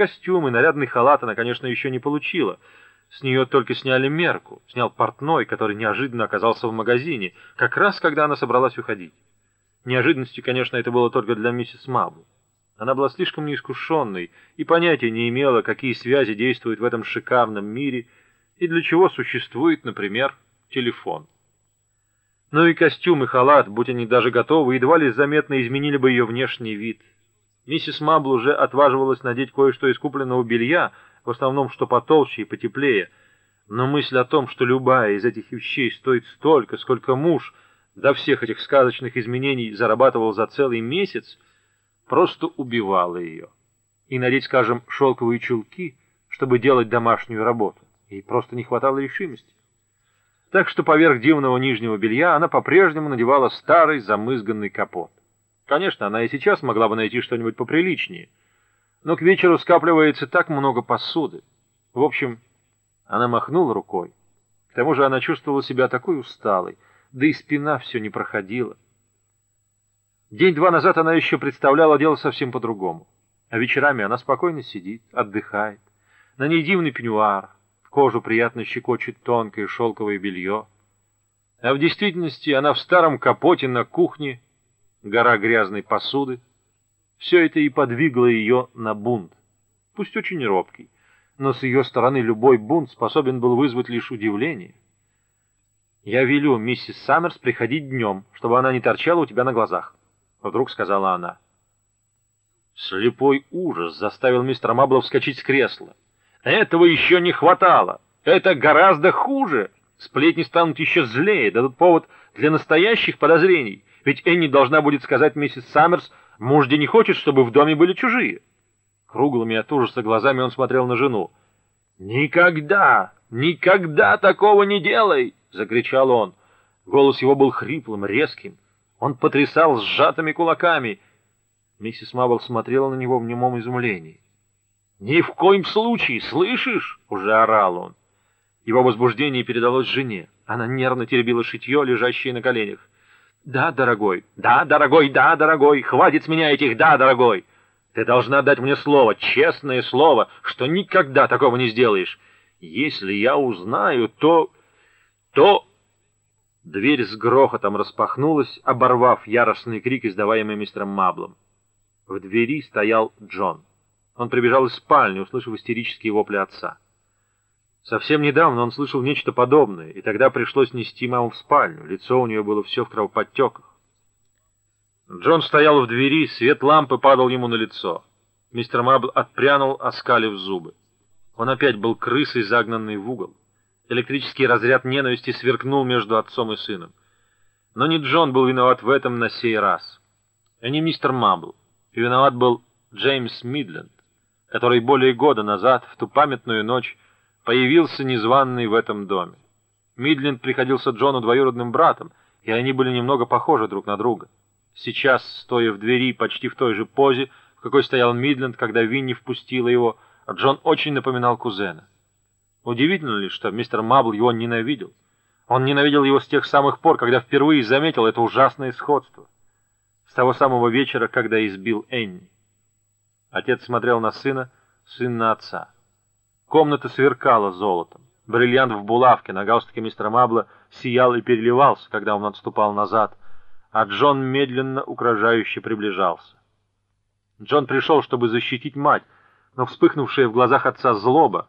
Костюмы, нарядный халат она, конечно, еще не получила. С нее только сняли мерку. Снял портной, который неожиданно оказался в магазине, как раз когда она собралась уходить. Неожиданностью, конечно, это было только для миссис Мабл. Она была слишком неискушенной и понятия не имела, какие связи действуют в этом шикарном мире и для чего существует, например, телефон. Но и костюм, и халат, будь они даже готовы, едва ли заметно изменили бы ее внешний вид. Миссис Мабл уже отваживалась надеть кое-что из купленного белья, в основном что потолще и потеплее, но мысль о том, что любая из этих вещей стоит столько, сколько муж до всех этих сказочных изменений зарабатывал за целый месяц, просто убивала ее. И надеть, скажем, шелковые чулки, чтобы делать домашнюю работу, ей просто не хватало решимости. Так что поверх дивного нижнего белья она по-прежнему надевала старый замызганный капот. Конечно, она и сейчас могла бы найти что-нибудь поприличнее, но к вечеру скапливается так много посуды. В общем, она махнула рукой. К тому же она чувствовала себя такой усталой, да и спина все не проходила. День-два назад она еще представляла дело совсем по-другому. А вечерами она спокойно сидит, отдыхает. На ней дивный пеньюар, кожу приятно щекочет тонкое шелковое белье. А в действительности она в старом капоте на кухне, гора грязной посуды. Все это и подвигло ее на бунт, пусть очень робкий, но с ее стороны любой бунт способен был вызвать лишь удивление. «Я велю миссис Саммерс приходить днем, чтобы она не торчала у тебя на глазах». — вдруг сказала она. Слепой ужас заставил мистера Мабла вскочить с кресла. «Этого еще не хватало! Это гораздо хуже! Сплетни станут еще злее, дадут повод для настоящих подозрений, ведь Энни должна будет сказать миссис Саммерс, муж не хочет, чтобы в доме были чужие». Круглыми от ужаса глазами он смотрел на жену. «Никогда, никогда такого не делай!» — закричал он. Голос его был хриплым, резким. Он потрясал сжатыми кулаками. Миссис Мабл смотрела на него в немом изумлении. «Ни в коем случае, слышишь?» — уже орал он. Его возбуждение передалось жене. Она нервно теребила шитье, лежащее на коленях. «Да, дорогой, да, дорогой, да, дорогой, хватит с меня этих «да, дорогой». Ты должна дать мне слово, честное слово, что никогда такого не сделаешь. Если я узнаю, то... то...» Дверь с грохотом распахнулась, оборвав яростный крик, издаваемый мистером Маблом. В двери стоял Джон. Он прибежал из спальни, услышав истерические вопли отца. Совсем недавно он слышал нечто подобное, и тогда пришлось нести маму в спальню. Лицо у нее было все в кровоподтеках. Джон стоял в двери, свет лампы падал ему на лицо. Мистер Мабл отпрянул, оскалив зубы. Он опять был крысой, загнанной в угол. Электрический разряд ненависти сверкнул между отцом и сыном. Но не Джон был виноват в этом на сей раз. А не мистер Мабл. И виноват был Джеймс Мидленд, который более года назад, в ту памятную ночь, появился незваный в этом доме. Мидленд приходился Джону двоюродным братом, и они были немного похожи друг на друга. Сейчас, стоя в двери почти в той же позе, в какой стоял Мидленд, когда Винни впустила его, Джон очень напоминал кузена. Удивительно ли, что мистер Мабл его ненавидел? Он ненавидел его с тех самых пор, когда впервые заметил это ужасное сходство. С того самого вечера, когда избил Энни. Отец смотрел на сына, сын на отца. Комната сверкала золотом. Бриллиант в булавке на галстуке мистера Мабла сиял и переливался, когда он отступал назад, а Джон медленно, угрожающе приближался. Джон пришел, чтобы защитить мать, но вспыхнувшая в глазах отца злоба